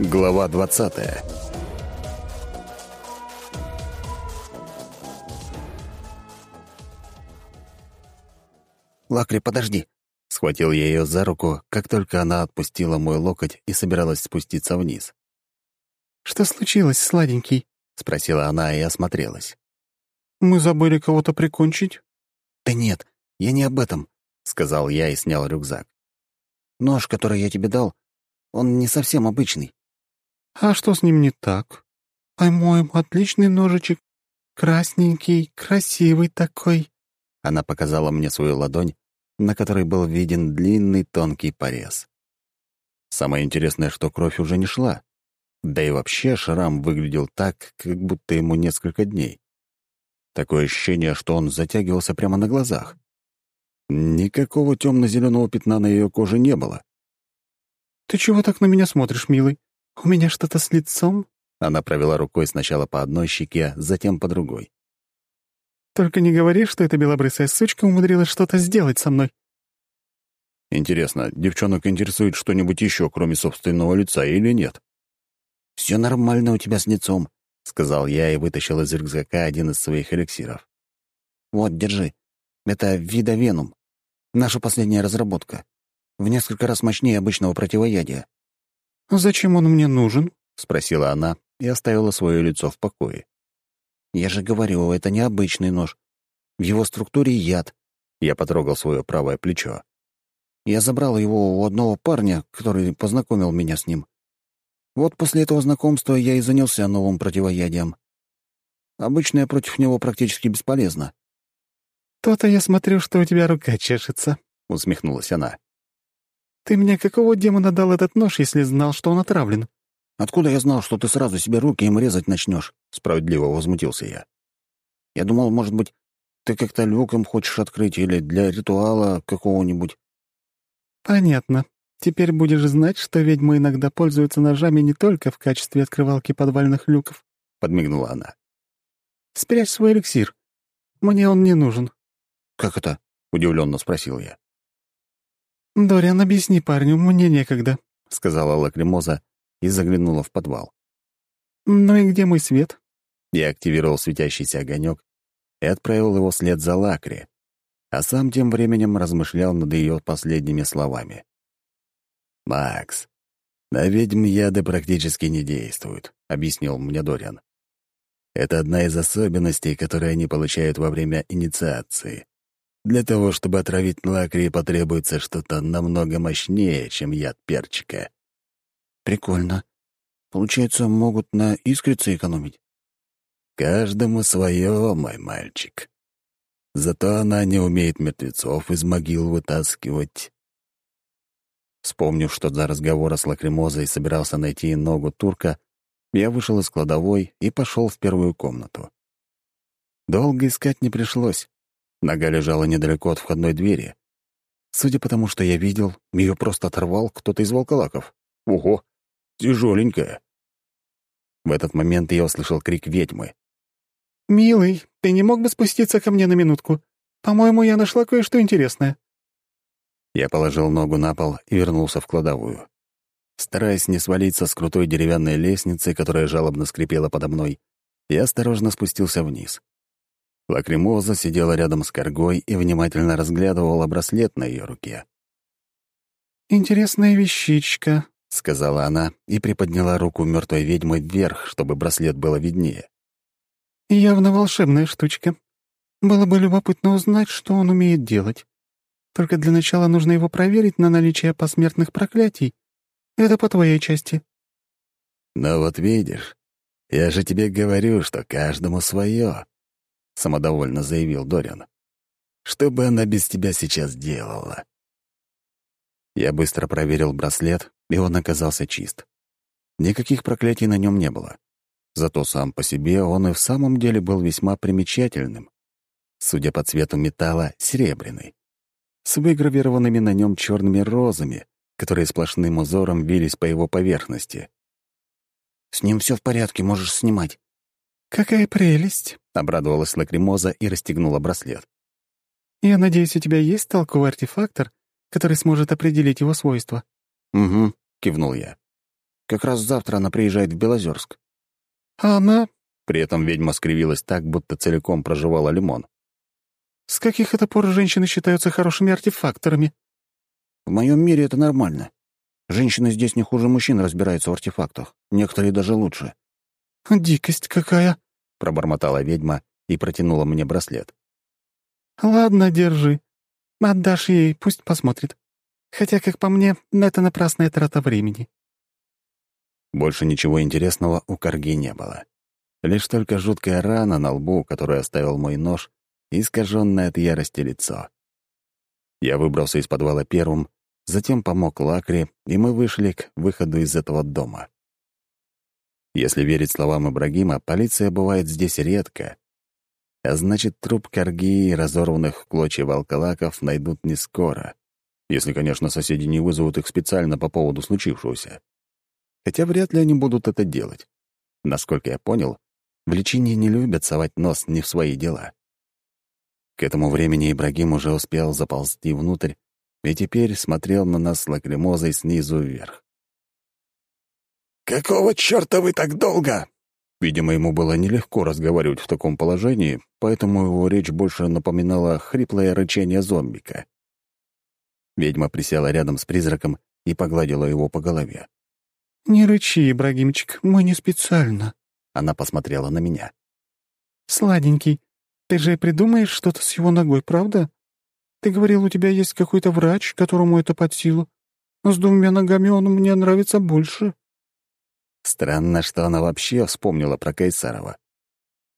Глава 20 «Лакри, подожди!» Схватил я ее за руку, как только она отпустила мой локоть и собиралась спуститься вниз. «Что случилось, сладенький?» — спросила она и осмотрелась. «Мы забыли кого-то прикончить?» «Да нет, я не об этом», — сказал я и снял рюкзак. «Нож, который я тебе дал, он не совсем обычный. «А что с ним не так? По-моему, отличный ножичек. Красненький, красивый такой». Она показала мне свою ладонь, на которой был виден длинный тонкий порез. Самое интересное, что кровь уже не шла. Да и вообще шрам выглядел так, как будто ему несколько дней. Такое ощущение, что он затягивался прямо на глазах. Никакого темно-зеленого пятна на ее коже не было. «Ты чего так на меня смотришь, милый? «У меня что-то с лицом?» Она провела рукой сначала по одной щеке, затем по другой. «Только не говори, что эта белобрысая сучка умудрилась что-то сделать со мной». Интересно, девчонок интересует что-нибудь еще, кроме собственного лица, или нет? «Все нормально у тебя с лицом», — сказал я и вытащил из рюкзака один из своих эликсиров. «Вот, держи. Это видовенум. Наша последняя разработка. В несколько раз мощнее обычного противоядия. «Зачем он мне нужен?» — спросила она и оставила свое лицо в покое. «Я же говорю, это необычный нож. В его структуре яд». Я потрогал свое правое плечо. Я забрал его у одного парня, который познакомил меня с ним. Вот после этого знакомства я и занялся новым противоядием. Обычно я против него практически бесполезна. «То-то я смотрю, что у тебя рука чешется», — усмехнулась она. «Ты мне какого демона дал этот нож, если знал, что он отравлен?» «Откуда я знал, что ты сразу себе руки им резать начнешь? справедливо возмутился я. «Я думал, может быть, ты как-то люк им хочешь открыть или для ритуала какого-нибудь». «Понятно. Теперь будешь знать, что ведьмы иногда пользуются ножами не только в качестве открывалки подвальных люков», — подмигнула она. «Спрячь свой эликсир. Мне он не нужен». «Как это?» — удивленно спросил я. «Дориан, объясни парню, мне некогда», — сказала Лакримоза и заглянула в подвал. «Ну и где мой свет?» Я активировал светящийся огонек и отправил его вслед за Лакри, а сам тем временем размышлял над ее последними словами. «Макс, на ведьм яды практически не действуют», — объяснил мне Дориан. «Это одна из особенностей, которые они получают во время инициации. Для того, чтобы отравить лакри, потребуется что-то намного мощнее, чем яд перчика. Прикольно. Получается, могут на искрице экономить? Каждому свое, мой мальчик. Зато она не умеет мертвецов из могил вытаскивать. Вспомнив, что за разговора с лакримозой собирался найти ногу турка, я вышел из кладовой и пошел в первую комнату. Долго искать не пришлось. Нога лежала недалеко от входной двери. Судя по тому, что я видел, ее просто оторвал кто-то из волколаков. Ого, тяжеленькая. В этот момент я услышал крик ведьмы. «Милый, ты не мог бы спуститься ко мне на минутку? По-моему, я нашла кое-что интересное». Я положил ногу на пол и вернулся в кладовую. Стараясь не свалиться с крутой деревянной лестницы, которая жалобно скрипела подо мной, я осторожно спустился вниз. Лакримоза сидела рядом с коргой и внимательно разглядывала браслет на ее руке. «Интересная вещичка», — сказала она и приподняла руку мертвой ведьмы вверх, чтобы браслет было виднее. «Явно волшебная штучка. Было бы любопытно узнать, что он умеет делать. Только для начала нужно его проверить на наличие посмертных проклятий. Это по твоей части». «Ну вот видишь, я же тебе говорю, что каждому свое самодовольно заявил Дориан. «Что бы она без тебя сейчас делала?» Я быстро проверил браслет, и он оказался чист. Никаких проклятий на нем не было. Зато сам по себе он и в самом деле был весьма примечательным. Судя по цвету металла, серебряный. С выгравированными на нем черными розами, которые сплошным узором вились по его поверхности. «С ним все в порядке, можешь снимать», «Какая прелесть!» — обрадовалась Лакримоза и расстегнула браслет. «Я надеюсь, у тебя есть толковый артефактор, который сможет определить его свойства?» «Угу», — кивнул я. Как раз завтра она приезжает в Белозерск». «А она...» — при этом ведьма скривилась так, будто целиком проживала лимон. «С каких это пор женщины считаются хорошими артефакторами?» «В моем мире это нормально. Женщины здесь не хуже мужчин разбираются в артефактах. Некоторые даже лучше». «Дикость какая!» — пробормотала ведьма и протянула мне браслет. «Ладно, держи. Отдашь ей, пусть посмотрит. Хотя, как по мне, это напрасная трата времени». Больше ничего интересного у Карги не было. Лишь только жуткая рана на лбу, которую оставил мой нож, и искаженное от ярости лицо. Я выбрался из подвала первым, затем помог Лакре, и мы вышли к выходу из этого дома. Если верить словам Ибрагима, полиция бывает здесь редко. А значит, труп Карги и разорванных в клочья волколаков найдут не скоро. Если, конечно, соседи не вызовут их специально по поводу случившегося. Хотя вряд ли они будут это делать. Насколько я понял, в лечении не любят совать нос не в свои дела. К этому времени Ибрагим уже успел заползти внутрь и теперь смотрел на нас с лакримозой снизу вверх. «Какого чёрта вы так долго?» Видимо, ему было нелегко разговаривать в таком положении, поэтому его речь больше напоминала хриплое рычание зомбика. Ведьма присела рядом с призраком и погладила его по голове. «Не рычи, Ибрагимчик, мы не специально». Она посмотрела на меня. «Сладенький, ты же придумаешь что-то с его ногой, правда? Ты говорил, у тебя есть какой-то врач, которому это под силу. С двумя ногами он мне нравится больше». Странно, что она вообще вспомнила про Кайсарова.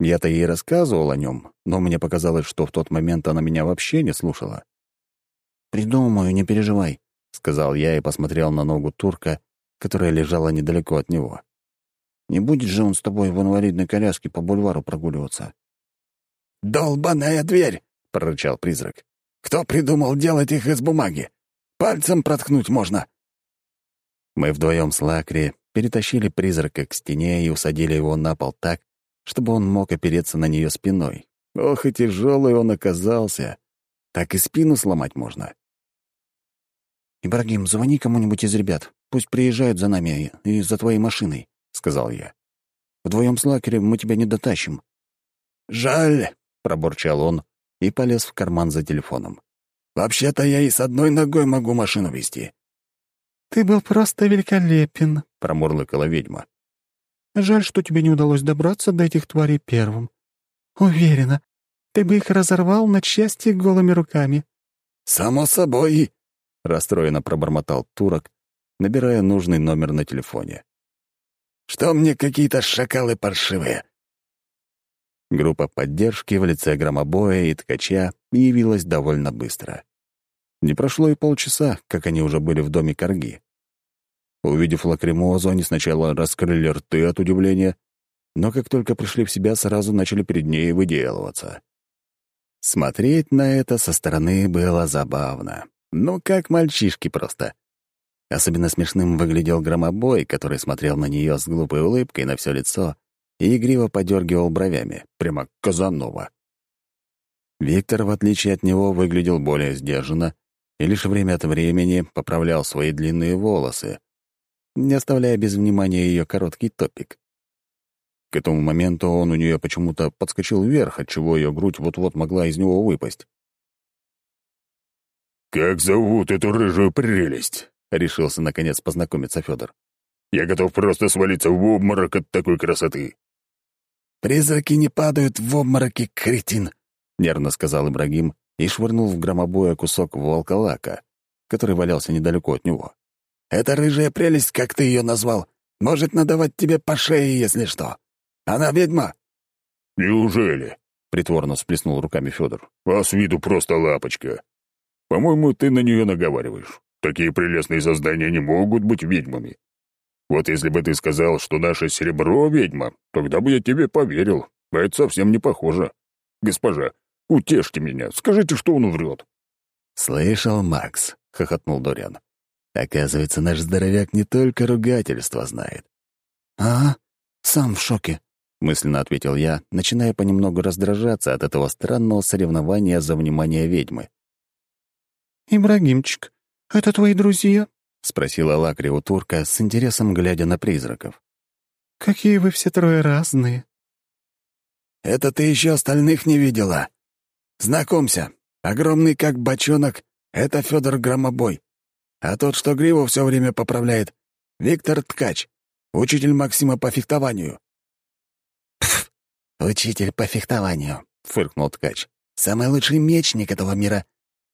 Я-то ей рассказывал о нем, но мне показалось, что в тот момент она меня вообще не слушала. «Придумаю, не переживай», — сказал я и посмотрел на ногу турка, которая лежала недалеко от него. «Не будет же он с тобой в инвалидной коляске по бульвару прогуливаться?» «Долбаная дверь!» — прорычал призрак. «Кто придумал делать их из бумаги? Пальцем проткнуть можно!» Мы вдвоем с Лакри перетащили призрака к стене и усадили его на пол так, чтобы он мог опереться на нее спиной. Ох, и тяжелый он оказался. Так и спину сломать можно. «Ибрагим, звони кому-нибудь из ребят. Пусть приезжают за нами и за твоей машиной», — сказал я. «Вдвоем с Лакерем мы тебя не дотащим». «Жаль», — пробурчал он и полез в карман за телефоном. «Вообще-то я и с одной ногой могу машину вести». «Ты был просто великолепен», — промурлыкала ведьма. «Жаль, что тебе не удалось добраться до этих тварей первым. Уверена, ты бы их разорвал на части голыми руками». «Само собой», — расстроенно пробормотал турок, набирая нужный номер на телефоне. «Что мне какие-то шакалы паршивые?» Группа поддержки в лице громобоя и ткача явилась довольно быстро. Не прошло и полчаса, как они уже были в доме Карги. Увидев лакримозу, они сначала раскрыли рты от удивления, но как только пришли в себя, сразу начали перед ней выделываться. Смотреть на это со стороны было забавно. Ну, как мальчишки просто. Особенно смешным выглядел громобой, который смотрел на нее с глупой улыбкой на все лицо и игриво подергивал бровями, прямо Казанова. Виктор, в отличие от него, выглядел более сдержанно и лишь время от времени поправлял свои длинные волосы, не оставляя без внимания ее короткий топик. К этому моменту он у нее почему-то подскочил вверх, отчего ее грудь вот-вот могла из него выпасть. «Как зовут эту рыжую прелесть?» — решился, наконец, познакомиться Федор. «Я готов просто свалиться в обморок от такой красоты». «Призраки не падают в обмороки, кретин», — нервно сказал Ибрагим и швырнул в громобоя кусок волколака, который валялся недалеко от него. «Эта рыжая прелесть, как ты ее назвал, может надавать тебе по шее, если что. Она ведьма». «Неужели?» — притворно сплеснул руками Федор. «А с виду просто лапочка. По-моему, ты на нее наговариваешь. Такие прелестные создания не могут быть ведьмами. Вот если бы ты сказал, что наше серебро — ведьма, тогда бы я тебе поверил. А это совсем не похоже. Госпожа, Утешьте меня, скажите, что он врет». «Слышал, Макс», — хохотнул Дориан. «Оказывается, наш здоровяк не только ругательство знает». «А, сам в шоке», — мысленно ответил я, начиная понемногу раздражаться от этого странного соревнования за внимание ведьмы. «Ибрагимчик, это твои друзья?» — спросила Лакри у турка с интересом, глядя на призраков. «Какие вы все трое разные!» «Это ты еще остальных не видела. Знакомься, огромный как бочонок — это Федор Громобой. А тот, что гриву все время поправляет, — Виктор Ткач, учитель Максима по фехтованию». «Пф, учитель по фехтованию», — фыркнул Ткач. «Самый лучший мечник этого мира.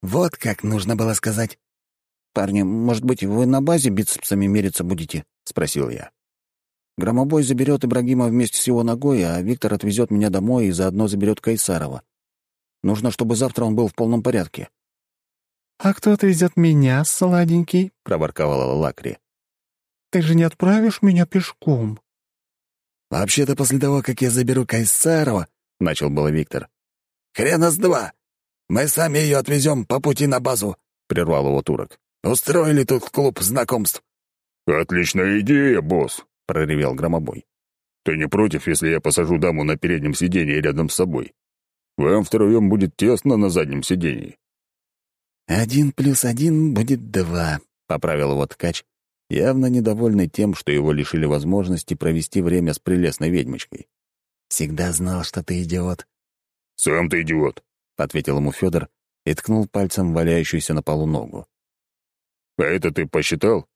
Вот как нужно было сказать». «Парни, может быть, вы на базе бицепсами мериться будете?» — спросил я. «Громобой заберет Ибрагима вместе с его ногой, а Виктор отвезет меня домой и заодно заберет Кайсарова. Нужно, чтобы завтра он был в полном порядке». «А кто отвезет меня, сладенький?» — проворковала Лакри. «Ты же не отправишь меня пешком?» «Вообще-то после того, как я заберу Кайсарова», — начал было Виктор. «Хрена с два! Мы сами ее отвезем по пути на базу», — прервал его турок. Устроили тут клуб знакомств». «Отличная идея, босс», — проревел Громобой. «Ты не против, если я посажу даму на переднем сиденье рядом с собой? Вам втроем будет тесно на заднем сиденье». «Один плюс один будет два», — поправил его ткач, явно недовольный тем, что его лишили возможности провести время с прелестной ведьмочкой. «Всегда знал, что ты идиот». «Сам ты идиот», — ответил ему Федор и ткнул пальцем валяющуюся на полу ногу. «А это ты посчитал?»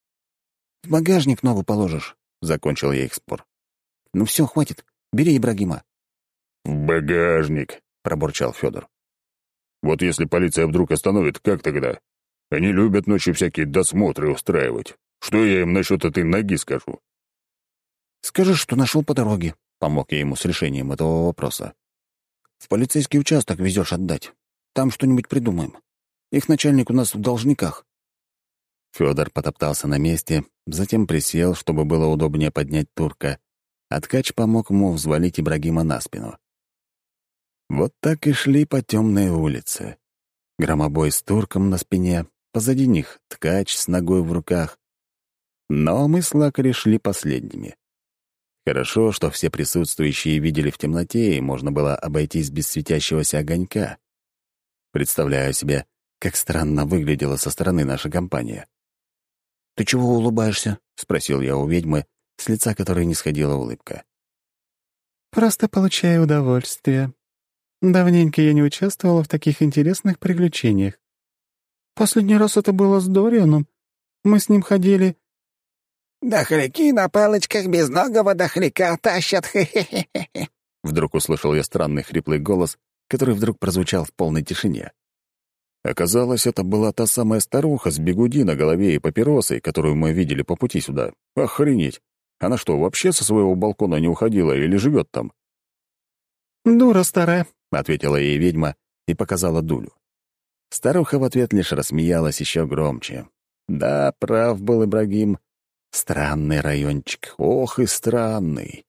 «В багажник ногу положишь», — закончил я их спор. «Ну все, хватит. Бери Ибрагима». «В багажник», — пробурчал Федор. «Вот если полиция вдруг остановит, как тогда? Они любят ночью всякие досмотры устраивать. Что я им насчет этой ноги скажу?» «Скажи, что нашел по дороге», — помог я ему с решением этого вопроса. «В полицейский участок везешь отдать. Там что-нибудь придумаем. Их начальник у нас в должниках». Федор потоптался на месте, затем присел, чтобы было удобнее поднять турка, а ткач помог ему взвалить Ибрагима на спину. Вот так и шли по темной улице. Громобой с турком на спине, позади них ткач с ногой в руках. Но мы с Лакари шли последними. Хорошо, что все присутствующие видели в темноте, и можно было обойтись без светящегося огонька. Представляю себе, как странно выглядела со стороны наша компания. «Ты чего улыбаешься?» — спросил я у ведьмы, с лица которой не сходила улыбка. «Просто получаю удовольствие. Давненько я не участвовала в таких интересных приключениях. Последний раз это было с Дорианом. Мы с ним ходили...» «Дохляки на палочках безногого дохляка тащат, хе-хе-хе-хе!» Вдруг услышал я странный хриплый голос, который вдруг прозвучал в полной тишине. Оказалось, это была та самая старуха с бегуди на голове и папиросой, которую мы видели по пути сюда. Охренеть! Она что, вообще со своего балкона не уходила или живет там? «Дура старая», — ответила ей ведьма и показала дулю. Старуха в ответ лишь рассмеялась еще громче. Да, прав был Ибрагим. Странный райончик, ох и странный.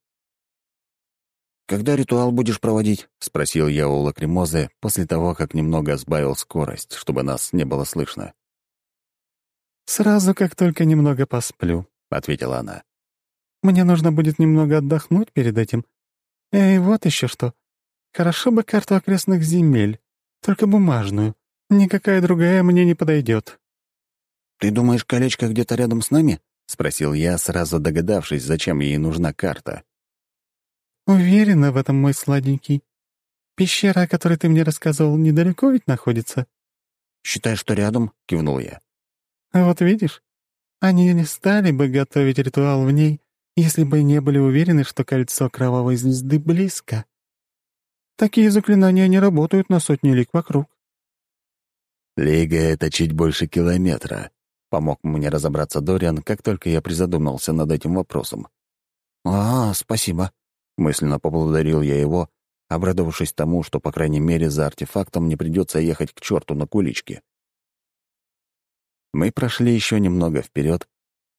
«Когда ритуал будешь проводить?» — спросил я у лакримозы после того, как немного сбавил скорость, чтобы нас не было слышно. «Сразу, как только немного посплю», — ответила она. «Мне нужно будет немного отдохнуть перед этим. И вот еще что. Хорошо бы карту окрестных земель, только бумажную. Никакая другая мне не подойдет. «Ты думаешь, колечко где-то рядом с нами?» — спросил я, сразу догадавшись, зачем ей нужна карта. «Уверена в этом, мой сладенький. Пещера, о которой ты мне рассказывал, недалеко ведь находится?» «Считай, что рядом», — кивнул я. «А вот видишь, они не стали бы готовить ритуал в ней, если бы не были уверены, что кольцо кровавой звезды близко. Такие заклинания не работают на сотни лик вокруг». «Лига — это чуть больше километра», — помог мне разобраться Дориан, как только я призадумался над этим вопросом. «А, спасибо», Мысленно поблагодарил я его, обрадовавшись тому, что, по крайней мере, за артефактом не придется ехать к черту на куличке. Мы прошли еще немного вперед,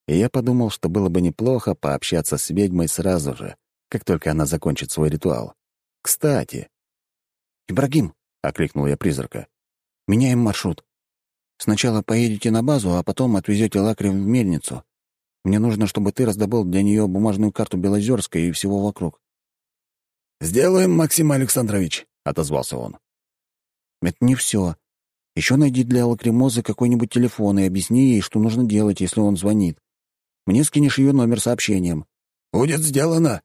и я подумал, что было бы неплохо пообщаться с ведьмой сразу же, как только она закончит свой ритуал. «Кстати...» «Ибрагим!» — окликнул я призрака. «Меняем маршрут. Сначала поедете на базу, а потом отвезете Лакри в мельницу. Мне нужно, чтобы ты раздобыл для нее бумажную карту Белозерской и всего вокруг. «Сделаем, Максим Александрович», — отозвался он. «Это не все. Еще найди для Лакримозы какой-нибудь телефон и объясни ей, что нужно делать, если он звонит. Мне скинешь ее номер сообщением». «Будет сделано».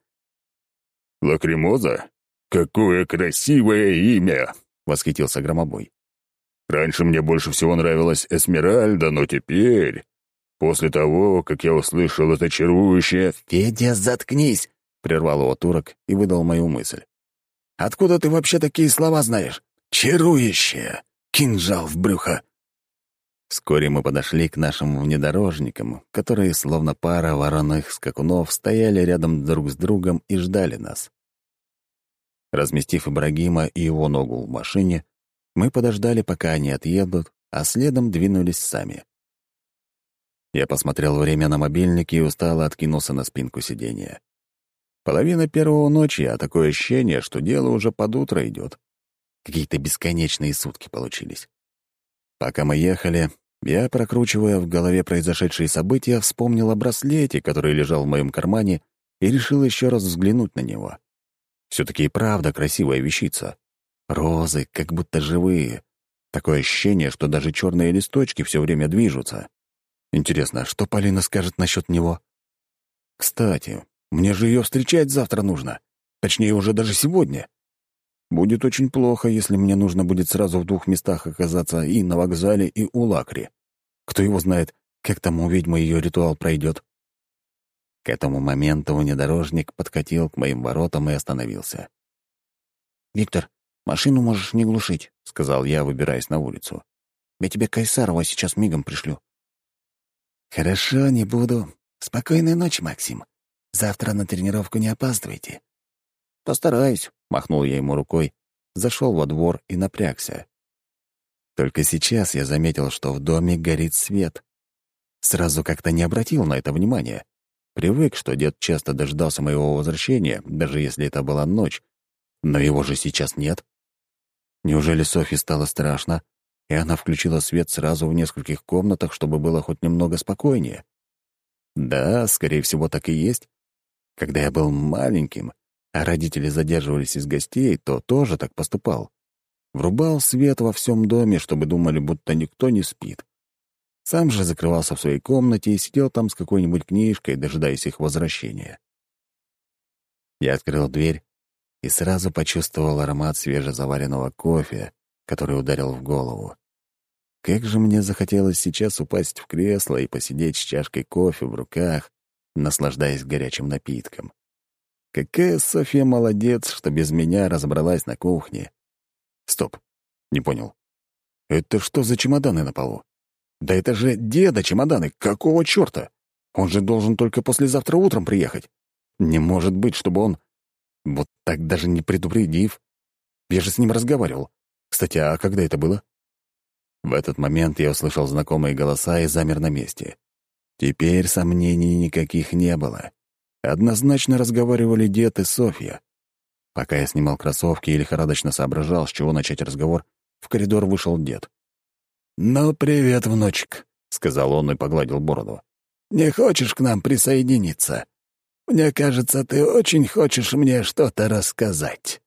«Лакримоза? Какое красивое имя!» — восхитился Громобой. «Раньше мне больше всего нравилась Эсмеральда, но теперь, после того, как я услышал это чарующее...» «Федя, заткнись!» — прервал его турок и выдал мою мысль. «Откуда ты вообще такие слова знаешь? Чарующее! Кинжал в брюхо!» Вскоре мы подошли к нашим внедорожникам, которые, словно пара вороных скакунов, стояли рядом друг с другом и ждали нас. Разместив Ибрагима и его ногу в машине, мы подождали, пока они отъедут, а следом двинулись сами. Я посмотрел время на мобильник и устало откинулся на спинку сиденья. Половина первого ночи, а такое ощущение, что дело уже под утро идет. Какие-то бесконечные сутки получились. Пока мы ехали, я, прокручивая в голове произошедшие события, вспомнил о браслете, который лежал в моем кармане, и решил еще раз взглянуть на него. Все-таки и правда красивая вещица. Розы, как будто живые. Такое ощущение, что даже черные листочки все время движутся. Интересно, что Полина скажет насчет него? Кстати, мне же ее встречать завтра нужно. Точнее, уже даже сегодня. Будет очень плохо, если мне нужно будет сразу в двух местах оказаться и на вокзале, и у Лакри. Кто его знает, как там у ведьмы ее ритуал пройдет. К этому моменту внедорожник подкатил к моим воротам и остановился. «Виктор, машину можешь не глушить», — сказал я, выбираясь на улицу. «Я тебе Кайсарова сейчас мигом пришлю». «Хорошо, не буду. Спокойной ночи, Максим. Завтра на тренировку не опаздывайте». «Постараюсь», — махнул я ему рукой, зашел во двор и напрягся. Только сейчас я заметил, что в доме горит свет. Сразу как-то не обратил на это внимания. Привык, что дед часто дождался моего возвращения, даже если это была ночь. Но его же сейчас нет. Неужели Софье стало страшно, и она включила свет сразу в нескольких комнатах, чтобы было хоть немного спокойнее? Да, скорее всего, так и есть. Когда я был маленьким, а родители задерживались из гостей, то тоже так поступал. Врубал свет во всем доме, чтобы думали, будто никто не спит. Сам же закрывался в своей комнате и сидел там с какой-нибудь книжкой, дожидаясь их возвращения. Я открыл дверь и сразу почувствовал аромат свежезаваренного кофе, который ударил в голову. Как же мне захотелось сейчас упасть в кресло и посидеть с чашкой кофе в руках, наслаждаясь горячим напитком. Какая Софья молодец, что без меня разобралась на кухне. Стоп, не понял. Это что за чемоданы на полу? Да это же деда чемоданы, какого чёрта? Он же должен только послезавтра утром приехать. Не может быть, чтобы он... Вот так даже не предупредив. Я же с ним разговаривал. Кстати, а когда это было? В этот момент я услышал знакомые голоса и замер на месте. Теперь сомнений никаких не было. Однозначно разговаривали дед и Софья. Пока я снимал кроссовки и лихорадочно соображал, с чего начать разговор, в коридор вышел дед. «Ну, привет, внучек», — сказал он и погладил бороду. «Не хочешь к нам присоединиться? Мне кажется, ты очень хочешь мне что-то рассказать».